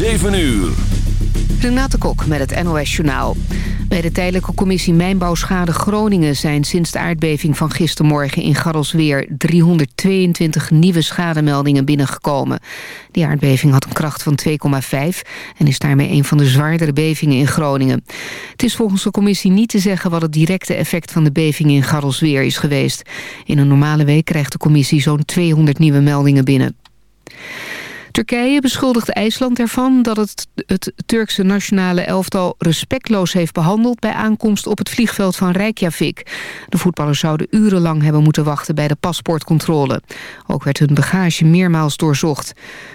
7 uur. Renate Kok met het NOS Journaal. Bij de tijdelijke commissie Mijnbouwschade Groningen... zijn sinds de aardbeving van gistermorgen in Garrelsweer... 322 nieuwe schademeldingen binnengekomen. Die aardbeving had een kracht van 2,5... en is daarmee een van de zwaardere bevingen in Groningen. Het is volgens de commissie niet te zeggen... wat het directe effect van de beving in Garrelsweer is geweest. In een normale week krijgt de commissie zo'n 200 nieuwe meldingen binnen. Turkije beschuldigt IJsland ervan dat het het Turkse nationale elftal respectloos heeft behandeld bij aankomst op het vliegveld van Reykjavik. De voetballers zouden urenlang hebben moeten wachten bij de paspoortcontrole. Ook werd hun bagage meermaals doorzocht.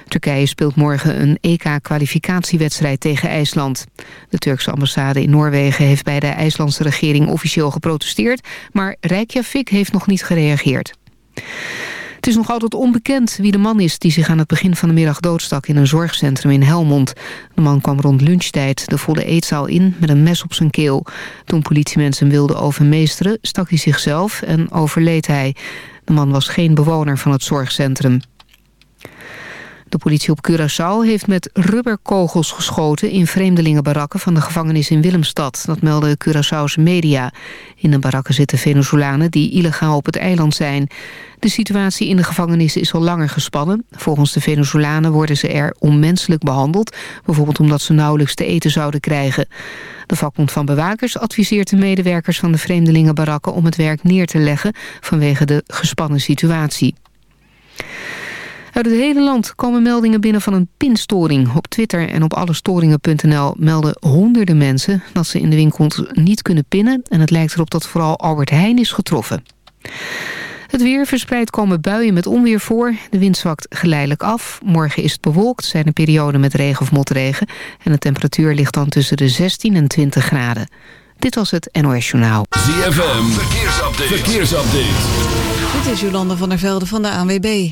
Turkije speelt morgen een EK-kwalificatiewedstrijd tegen IJsland. De Turkse ambassade in Noorwegen heeft bij de IJslandse regering officieel geprotesteerd, maar Reykjavik heeft nog niet gereageerd. Het is nog altijd onbekend wie de man is die zich aan het begin van de middag doodstak in een zorgcentrum in Helmond. De man kwam rond lunchtijd de volle eetzaal in met een mes op zijn keel. Toen politiemensen wilden overmeesteren stak hij zichzelf en overleed hij. De man was geen bewoner van het zorgcentrum. De politie op Curaçao heeft met rubberkogels geschoten... in vreemdelingenbarakken van de gevangenis in Willemstad. Dat melden Curaçaose media. In de barakken zitten Venezolanen die illegaal op het eiland zijn. De situatie in de gevangenis is al langer gespannen. Volgens de Venezolanen worden ze er onmenselijk behandeld... bijvoorbeeld omdat ze nauwelijks te eten zouden krijgen. De vakbond van bewakers adviseert de medewerkers van de vreemdelingenbarakken... om het werk neer te leggen vanwege de gespannen situatie. Uit het hele land komen meldingen binnen van een pinstoring. Op Twitter en op allestoringen.nl melden honderden mensen... dat ze in de winkels niet kunnen pinnen... en het lijkt erop dat vooral Albert Heijn is getroffen. Het weer verspreid komen buien met onweer voor. De wind zwakt geleidelijk af. Morgen is het bewolkt, zijn er perioden met regen of motregen... en de temperatuur ligt dan tussen de 16 en 20 graden. Dit was het NOS Journaal. ZFM, verkeersupdate. verkeersupdate. Dit is Jolanda van der Velde van de ANWB.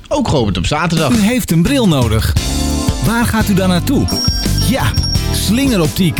ook geopend op zaterdag. U heeft een bril nodig. Waar gaat u dan naartoe? Ja, slingeroptiek.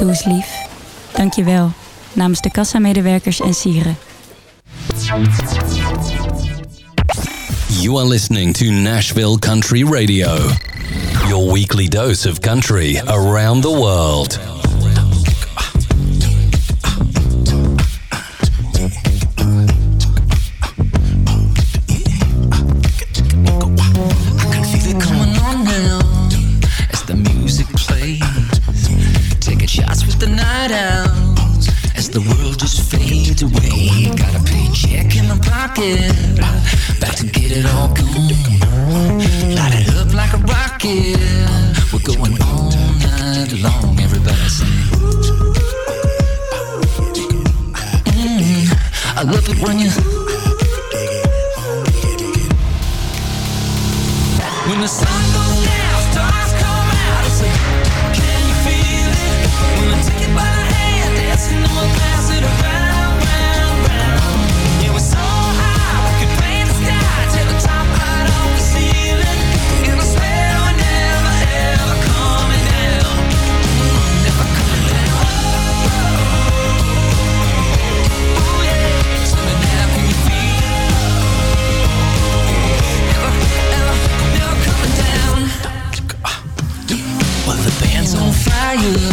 Doe lief. Dank je wel. Namens de kassamedewerkers en sieren. You are listening to Nashville Country Radio. Your weekly dose of country around the world. In you.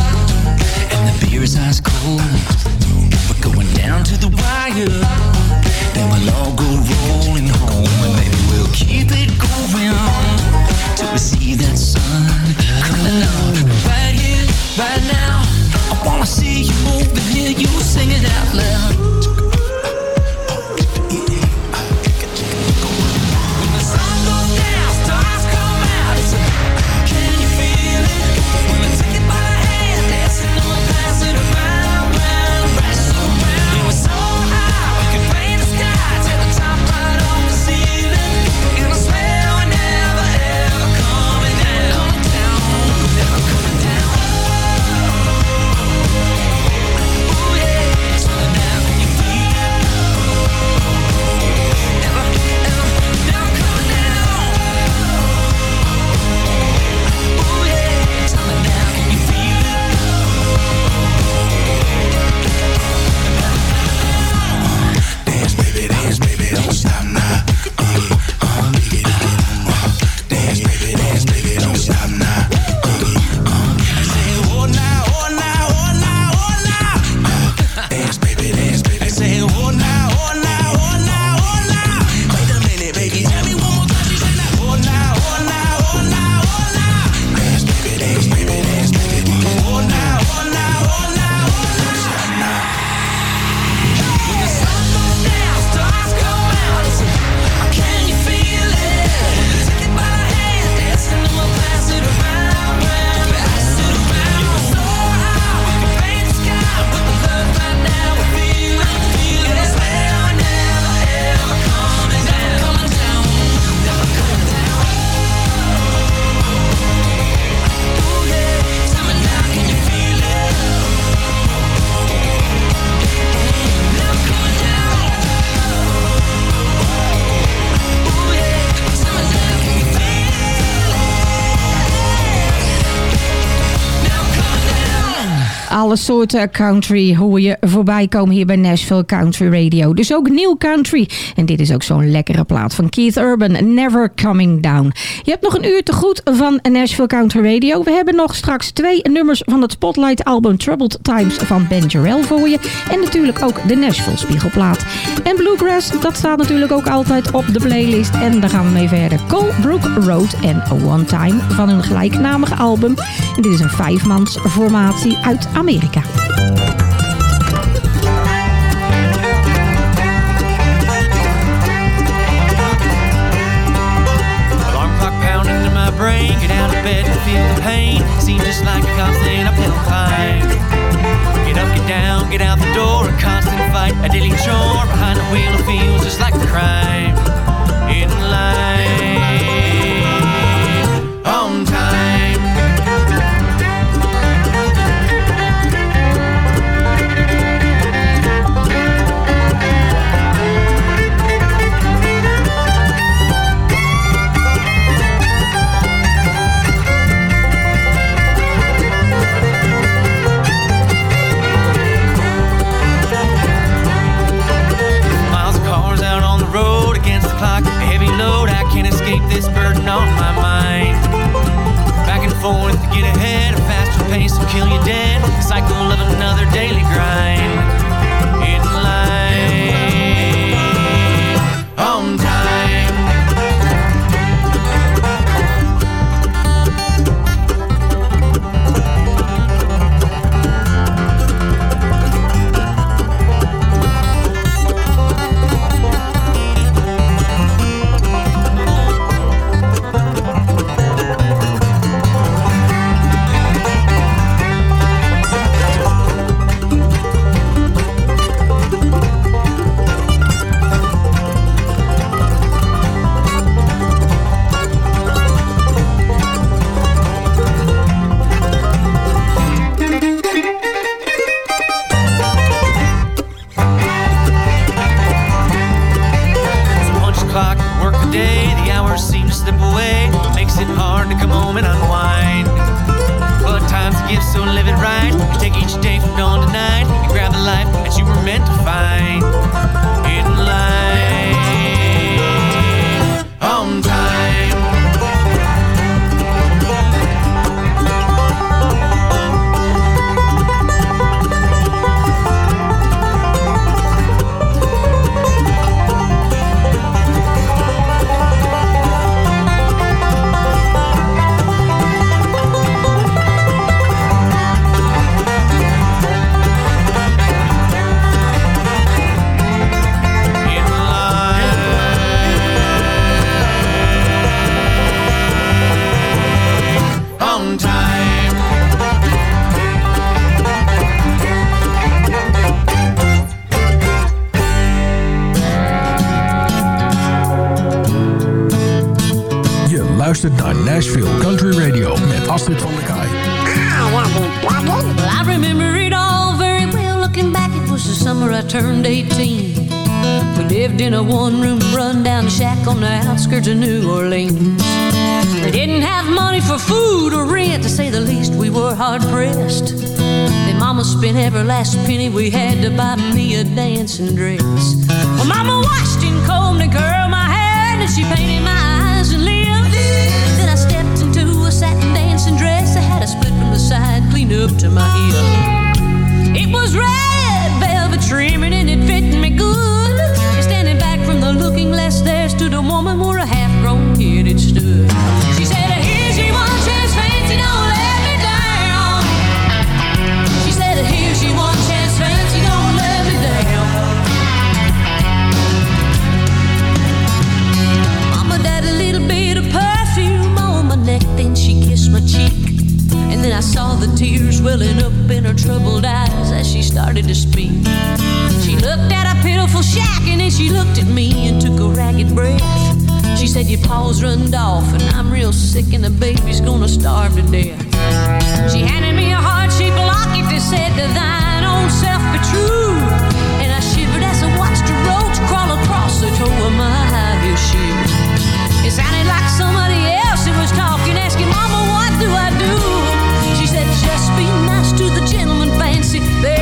alle soorten country hoor je voorbij komen hier bij Nashville Country Radio. Dus ook nieuw country. En dit is ook zo'n lekkere plaat van Keith Urban, Never Coming Down. Je hebt nog een uur te goed van Nashville Country Radio. We hebben nog straks twee nummers van het Spotlight album Troubled Times van Ben Jarrell voor je. En natuurlijk ook de Nashville Spiegelplaat. En Bluegrass, dat staat natuurlijk ook altijd op de playlist. En daar gaan we mee verder. Colebrook Road en One Time van hun gelijknamige album. En dit is een vijfmans formatie uit Amerika. Amerika. brain Get out of bed and feel the pain. Seems just like a constant uphill climb Get up, get down, get out the door A constant fight, a daily chore Behind the wheel it feels just like a crime. Nashville Country Radio met Astrid van der Kaai. I remember it all very well. Looking back, it was the summer I turned 18. We lived in a one room rundown shack on the outskirts of New Orleans. We didn't have money for food or rent, to say the least, we were hard pressed. Then Mama spent every last penny we had to buy me a dancing dress. Well, Mama washed and combed and curled my hair, and she painted my clean up to my hip. It was red velvet trimming and it fit me good. Standing back from the looking glass, there stood a woman where a half-grown kid had stood. She said, "Here's your one chance, fancy, don't let me down." She said, "Here's your one chance, fancy, don't let me down." Mama died a little bit of perfume on my neck, then she kissed my cheek. And then I saw the tears welling up in her troubled eyes as she started to speak. She looked at a pitiful shack and then she looked at me and took a ragged breath. She said, Your paws runned off and I'm real sick and the baby's gonna starve to death. She handed me a heart-shaped locket that said, To thine own self be true. And I shivered as I watched a roach crawl across the toe of my high heel shoes. It sounded like somebody else who was talking, asking, Mama, what do I do? To the gentleman, fancy. They'll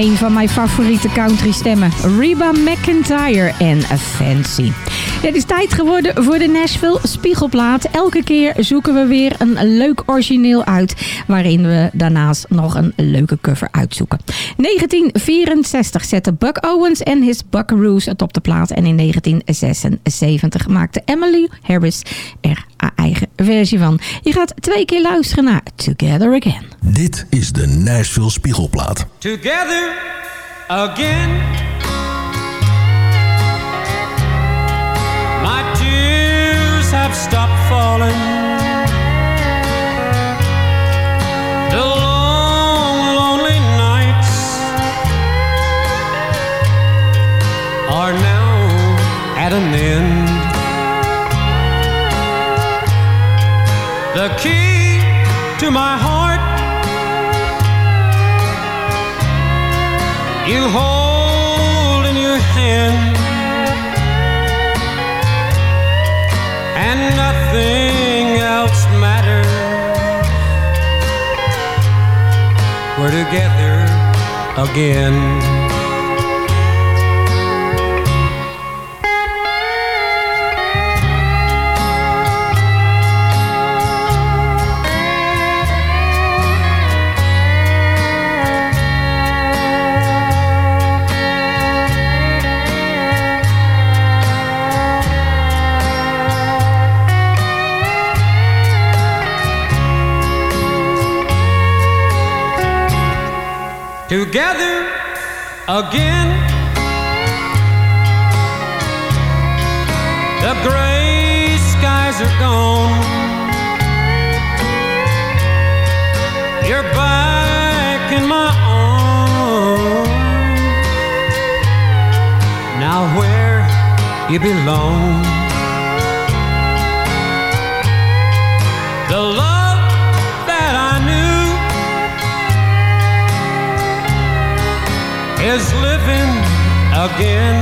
Een van mijn favoriete country stemmen. Reba McIntyre en Fancy. Het is tijd geworden voor de Nashville Spiegelplaat. Elke keer zoeken we weer een leuk origineel uit. Waarin we daarnaast nog een leuke cover uitzoeken. 1964 zette Buck Owens en his Buckaroos het op de plaat. En in 1976 maakte Emily Harris er haar eigen versie van. Je gaat twee keer luisteren naar Together Again. Dit is de Nashville Spiegelplaat. Together again. Have stopped falling. The long, lonely nights are now at an end. The key to my heart you hold in your hand, together again. Together again. The gray skies are gone. You're back in my arms. Now where you belong. Is living again.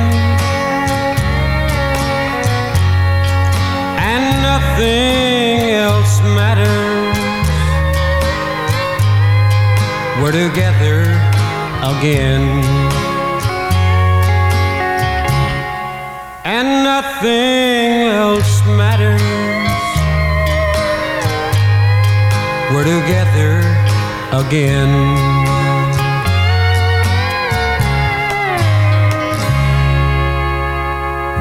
And nothing else matters. We're together again. And nothing else matters. We're together again.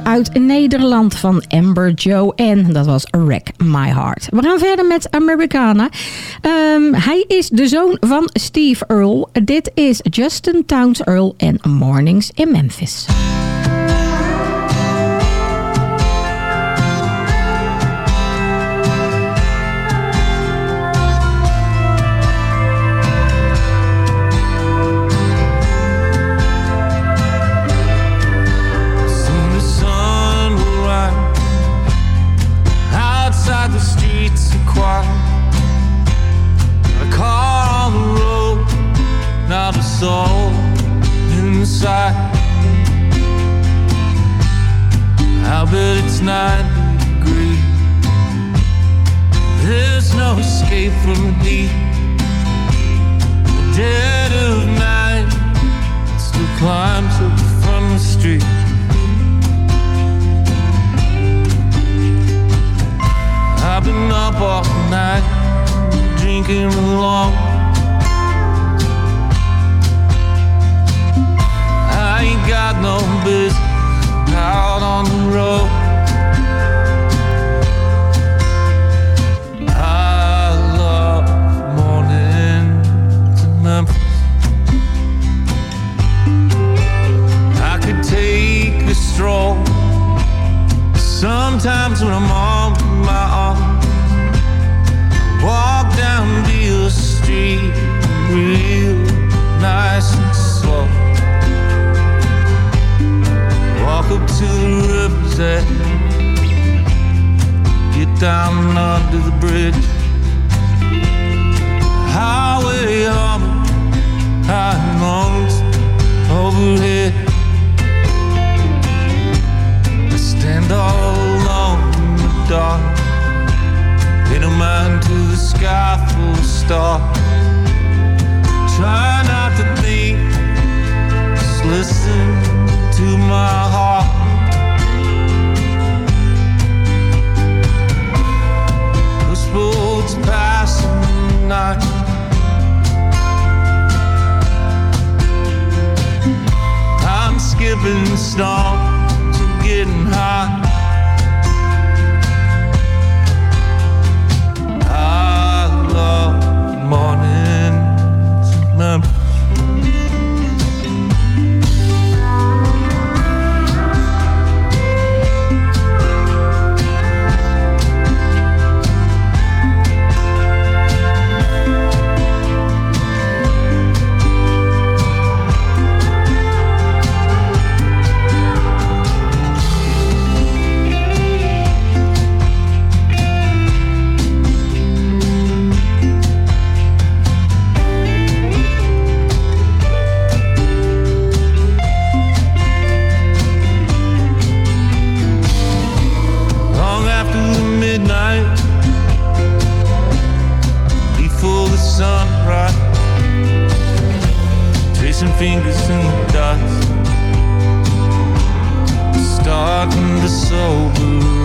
Uit Nederland van Amber Joe En dat was Wreck My Heart. We gaan verder met Americana. Ehm, hij is de zoon van Steve Earl. Dit is Justin Towns Earl en Mornings in Memphis. but it's nine degrees. There's no escape from the heat. The dead of night still climbs up from the street. I've been up all night, drinking along. I ain't got no business out on the road. I love mornings in Memphis. I could take a stroll sometimes when I'm on my own. Walk down Beale Street real nice to the. Get down under the bridge. Highway harbor, high mountains overhead. I stand all alone in the dark. In a mind to the sky full of stars. Try not to think, just listen to my Passing the night, I'm skipping stones and getting high.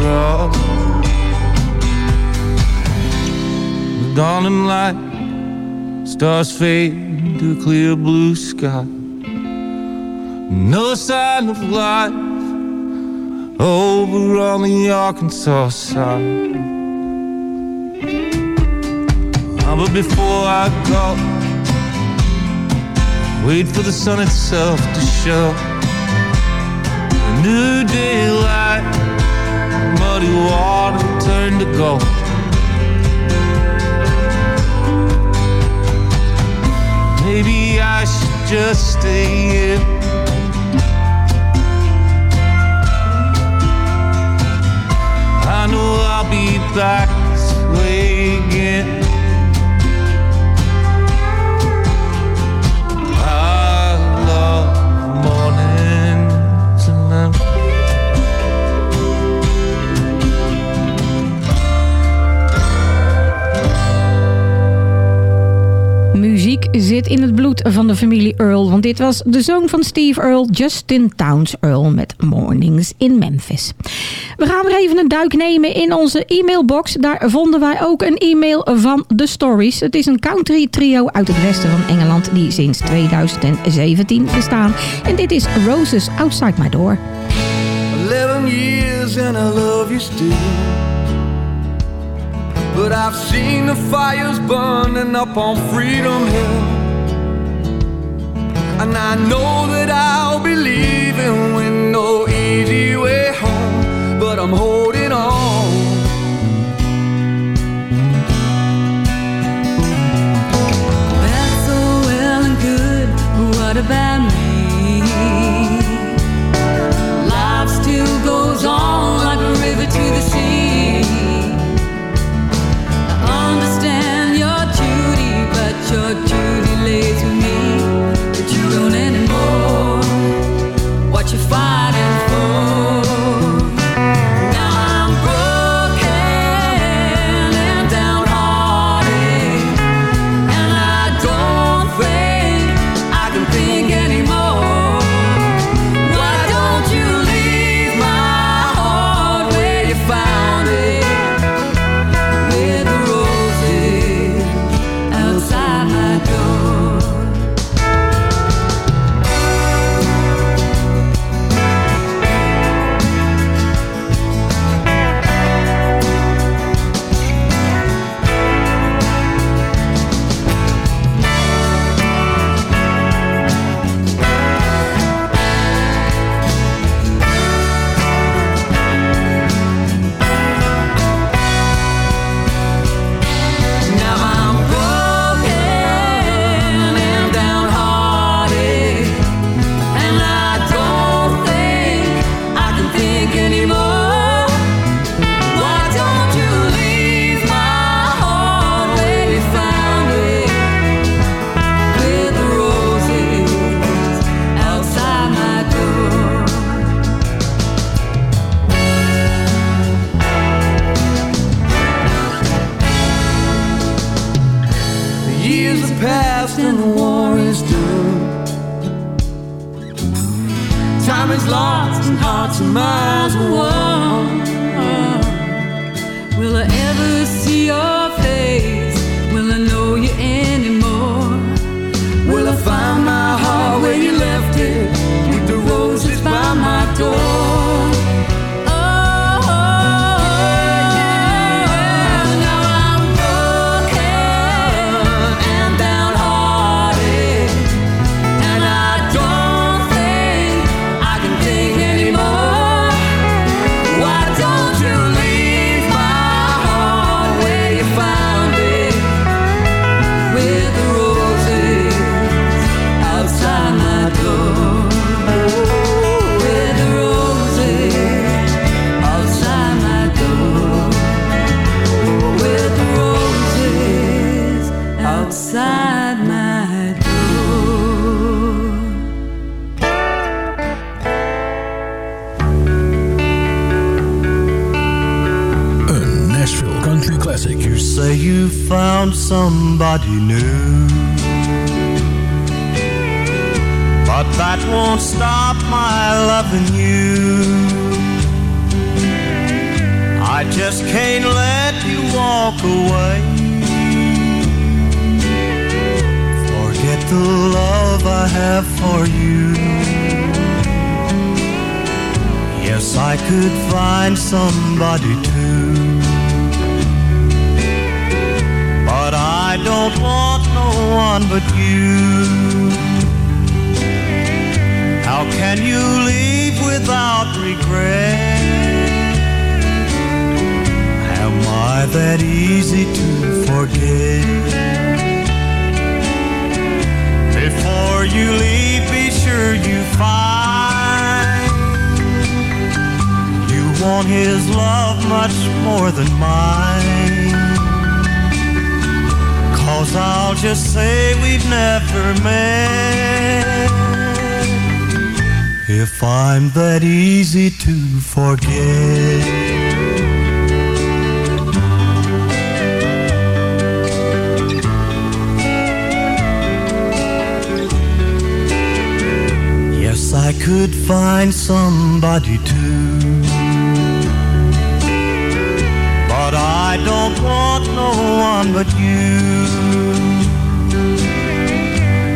Up. The dawning light, stars fade to a clear blue sky. No sign of life over on the Arkansas side. But before I go, wait for the sun itself to show. A new daylight, muddy water turn to gold. Maybe I should just stay in. I know I'll be back this way in het bloed van de familie Earl. Want dit was de zoon van Steve Earl, Justin Towns Earl, met Mornings in Memphis. We gaan weer even een duik nemen in onze e-mailbox. Daar vonden wij ook een e-mail van The Stories. Het is een country trio uit het westen van Engeland die sinds 2017 bestaan. En dit is Roses Outside My Door. 11 years and I love you still. But I've seen the fires burning up on Freedom Hill. And I know that I'll be leaving with no easy way home. But I'm holding outside my door. A Nashville Country Classic. You say you found somebody new. But that won't stop my loving you. I just can't let you walk away. The love I have for you. Yes, I could find somebody too. But I don't want no one but you. How can you leave without regret? Am I that easy to forget? Before you leave, be sure you find you want his love much more than mine. Cause I'll just say we've never met. If I'm that easy to forget. I could find somebody too. But I don't want no one but you.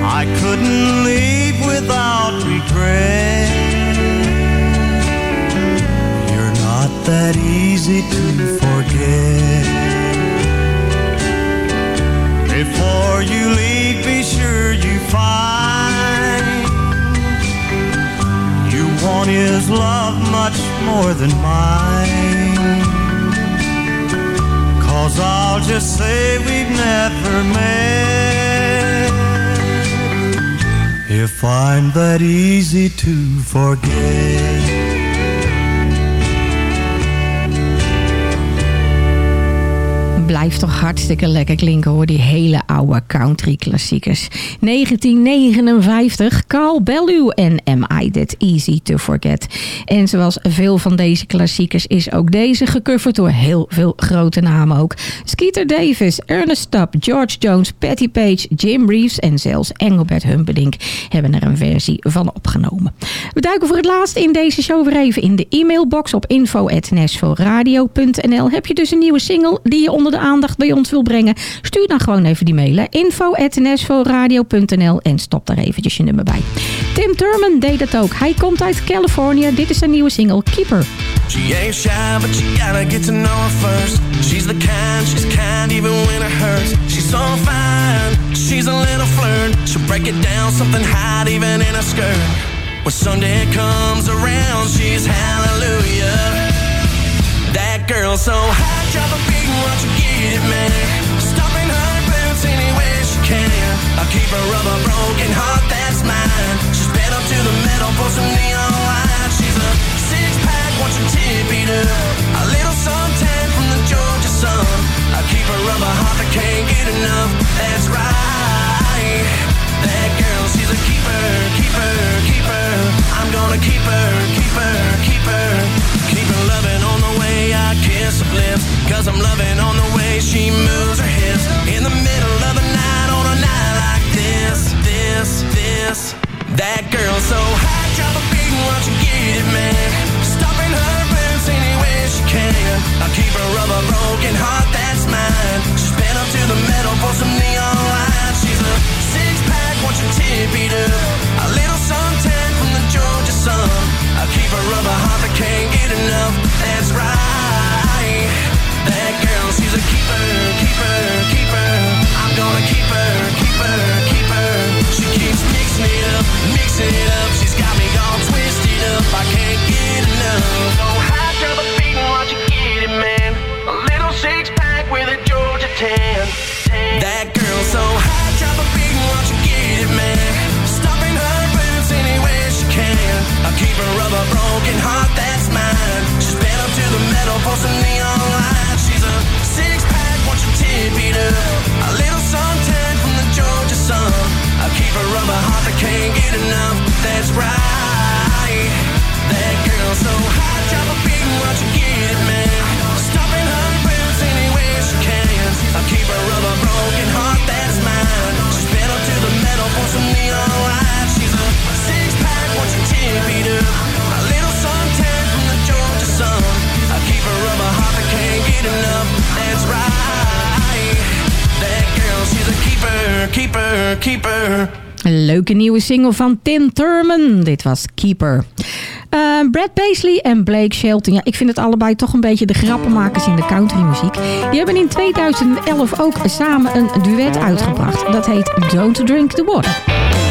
I couldn't leave without regret. You're not that easy to forget. More than mine. Cause I'll just say we've never met. If I'm that easy to forget. Blijft toch hartstikke lekker klinken hoor, die hele oude country klassiekers. 1959, Carl Bellew en Am I That Easy To Forget. En zoals veel van deze klassiekers is ook deze gecoverd door heel veel grote namen ook. Skeeter Davis, Ernest Tubb, George Jones, Patty Page, Jim Reeves en zelfs Engelbert Humperdinck hebben er een versie van opgenomen. We duiken voor het laatst in deze show weer even in de e-mailbox op info.nashvilleradio.nl. Heb je dus een nieuwe single die je onder de aandacht bij ons wil brengen? Stuur dan gewoon even die mail. info.nashvilleradio.nl en stop daar eventjes je nummer bij. Tim Thurman deed dat ook. Hij komt uit Californië. Dit is zijn nieuwe single Keeper. She ain't shy, but you gotta get to know her first. She's the kind, she's kind even when it hurts. She's so fine, she's a little flirt. She'll break it down, something hot even in a skirt. When Sunday comes around, she's hallelujah. That girl's so hot, drop a beat and it, man. Stomping her boots anywhere she can. I'll keep her of a broken heart, that's mine. She's bent up to the metal for some neon lights. She's a six pack, watch her tip it up. A little suntan from the Georgia sun. I'll keep her of a heart that can't get enough. Singel van Tim Thurman. Dit was Keeper. Eh, Brad Paisley en Blake Shelton. Ja, ik vind het allebei toch een beetje de grappenmakers in de countrymuziek. Die hebben in 2011 ook samen een duet uitgebracht. Dat heet Don't Drink the Water.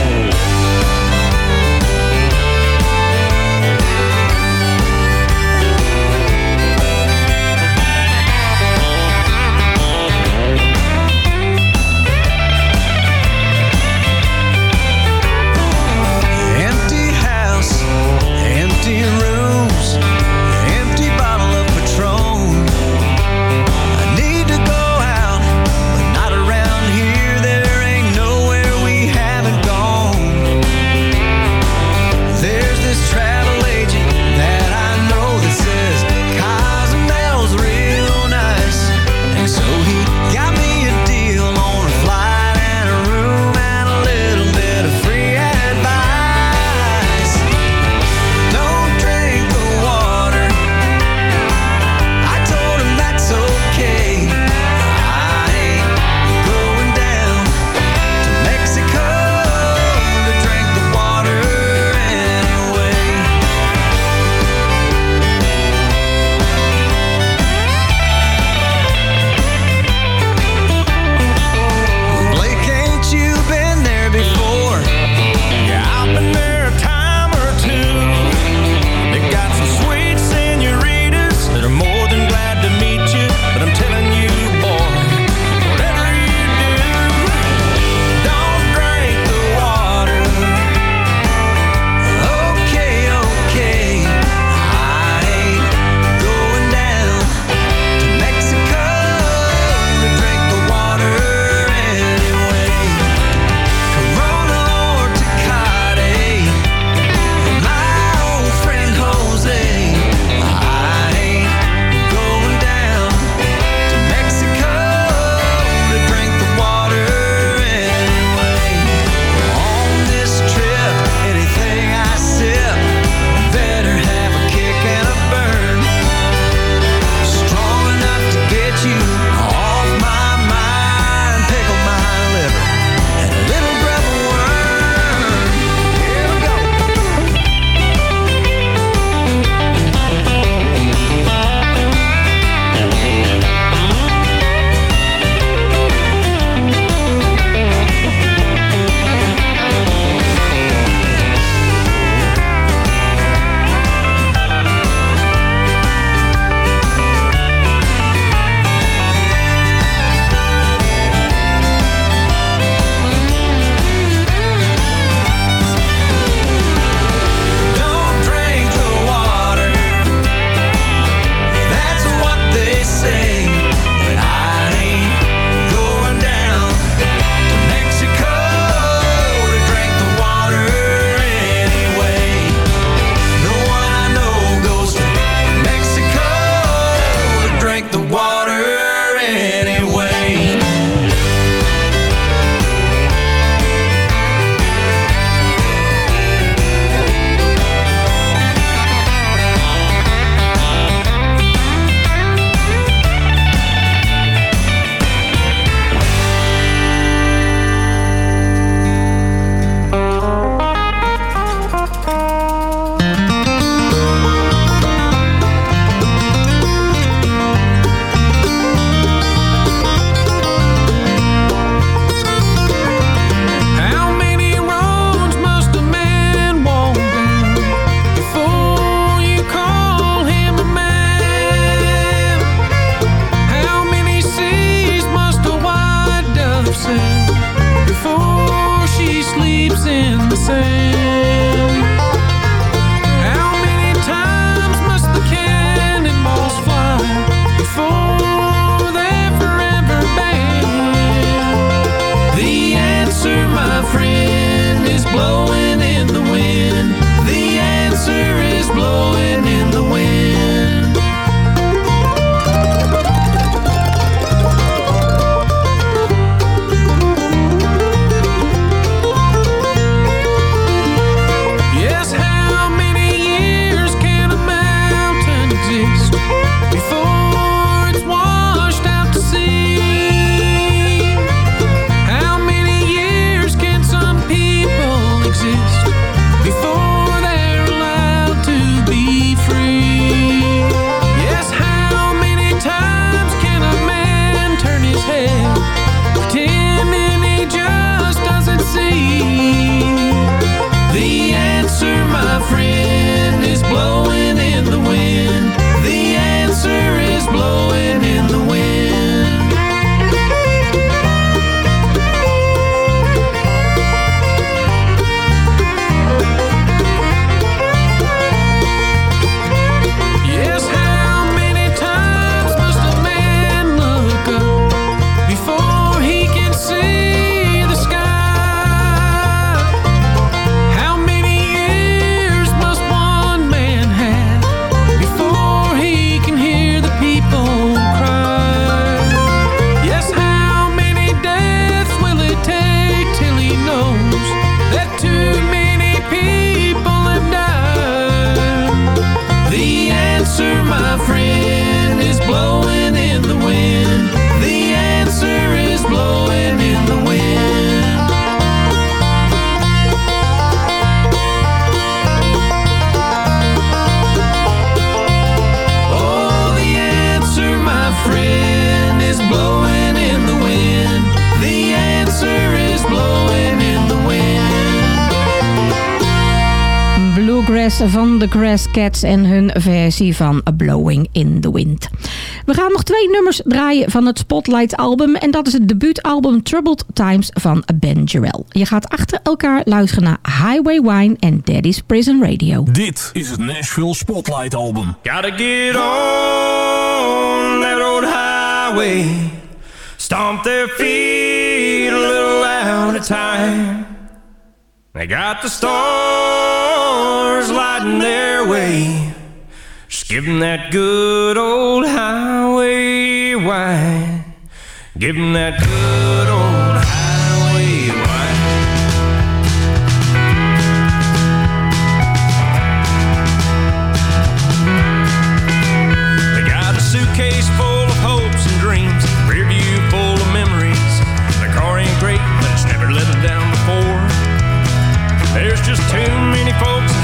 van de Grass Cats en hun versie van A Blowing in the Wind. We gaan nog twee nummers draaien van het Spotlight album en dat is het debuutalbum Troubled Times van Ben Jarrell. Je gaat achter elkaar luisteren naar Highway Wine en Daddy's Prison Radio. Dit is het Nashville Spotlight album. Gotta get on that old highway Stomp their feet a little out of time They got the storm stars lighting their way, skipping that good old highway wide, giving that good old highway wide. They got a suitcase full of hopes and dreams, full of memories. The car ain't great, but it's never let them down before. There's just too many folks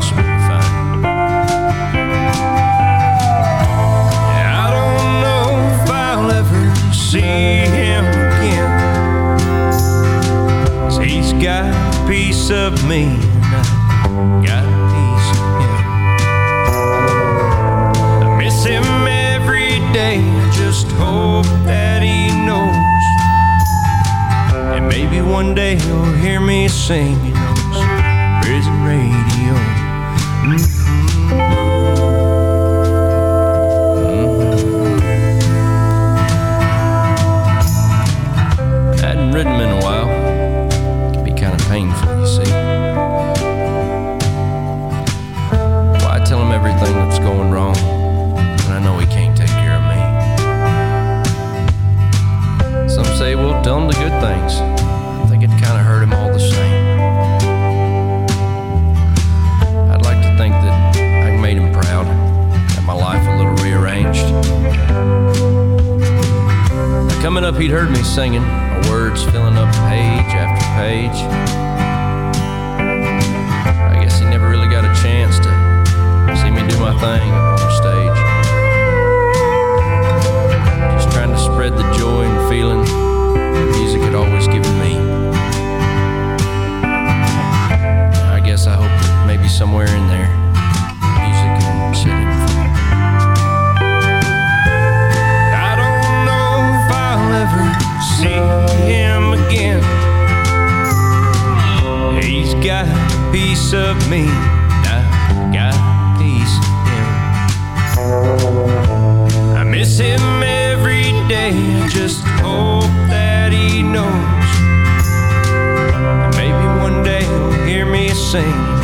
I don't know if I'll ever see him again. Cause he's got a piece of me, and I got a piece of him. I miss him every day, I just hope that he knows. And maybe one day he'll hear me sing. Sing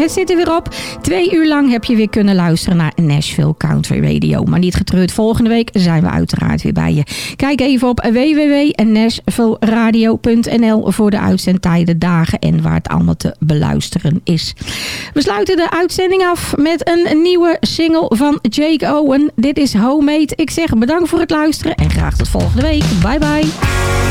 het zit er weer op. Twee uur lang heb je weer kunnen luisteren naar Nashville Country Radio. Maar niet getreurd, volgende week zijn we uiteraard weer bij je. Kijk even op www.nashvilleradio.nl voor de uitzendtijden, dagen en waar het allemaal te beluisteren is. We sluiten de uitzending af met een nieuwe single van Jake Owen. Dit is Homemade. Ik zeg bedankt voor het luisteren en graag tot volgende week. Bye bye.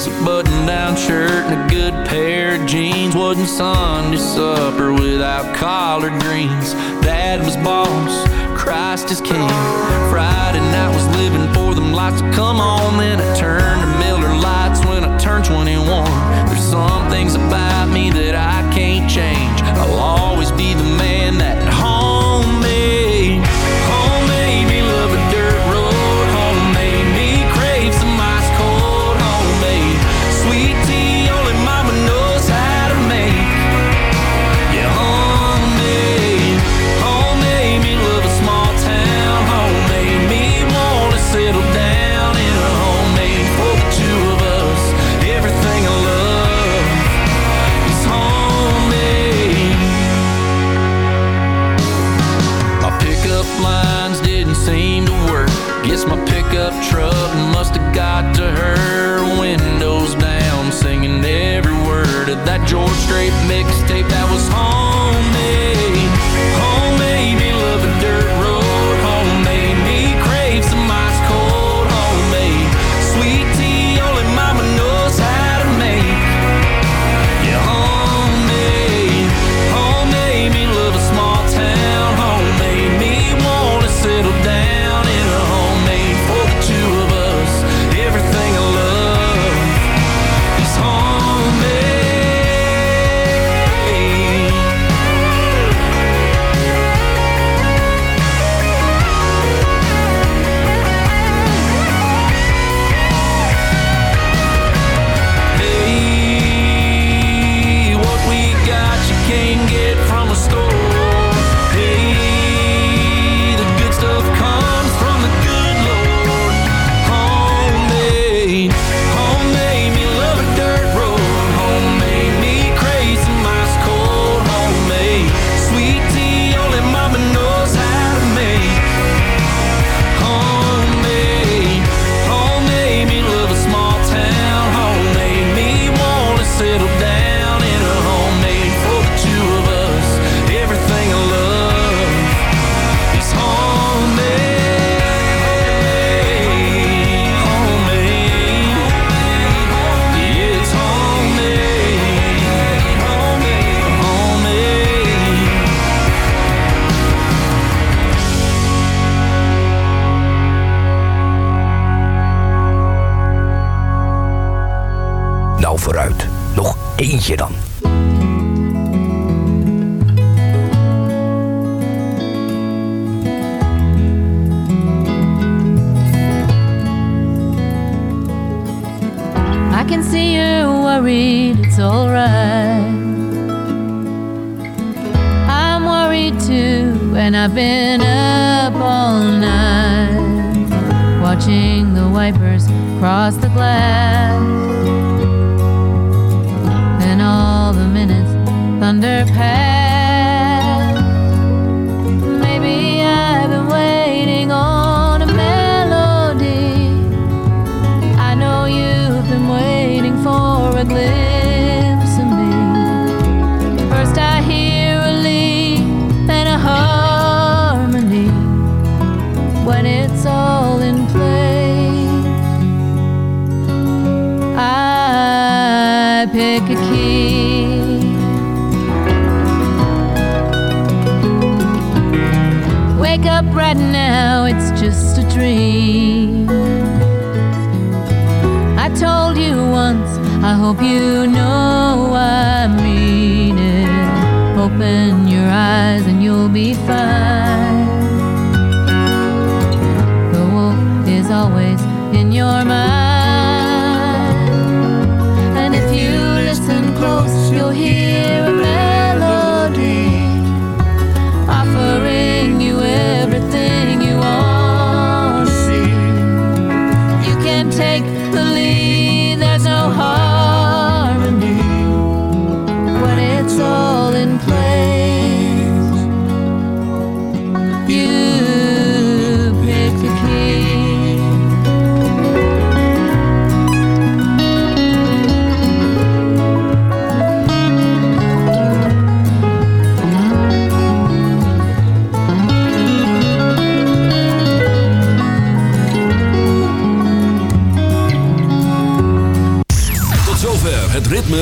Means a button down shirt and a good pair of jeans. Wasn't Sunday supper without collard greens. Dad was boss, Christ is king. Friday night was living for them lights to come on. Then I turned to Miller Lites when I turned 21. There's some things about me that I can't change. I'll always be the down, singing dream. I told you once, I hope you know I mean it. Open your eyes and you'll be fine. The wolf is always in your mind.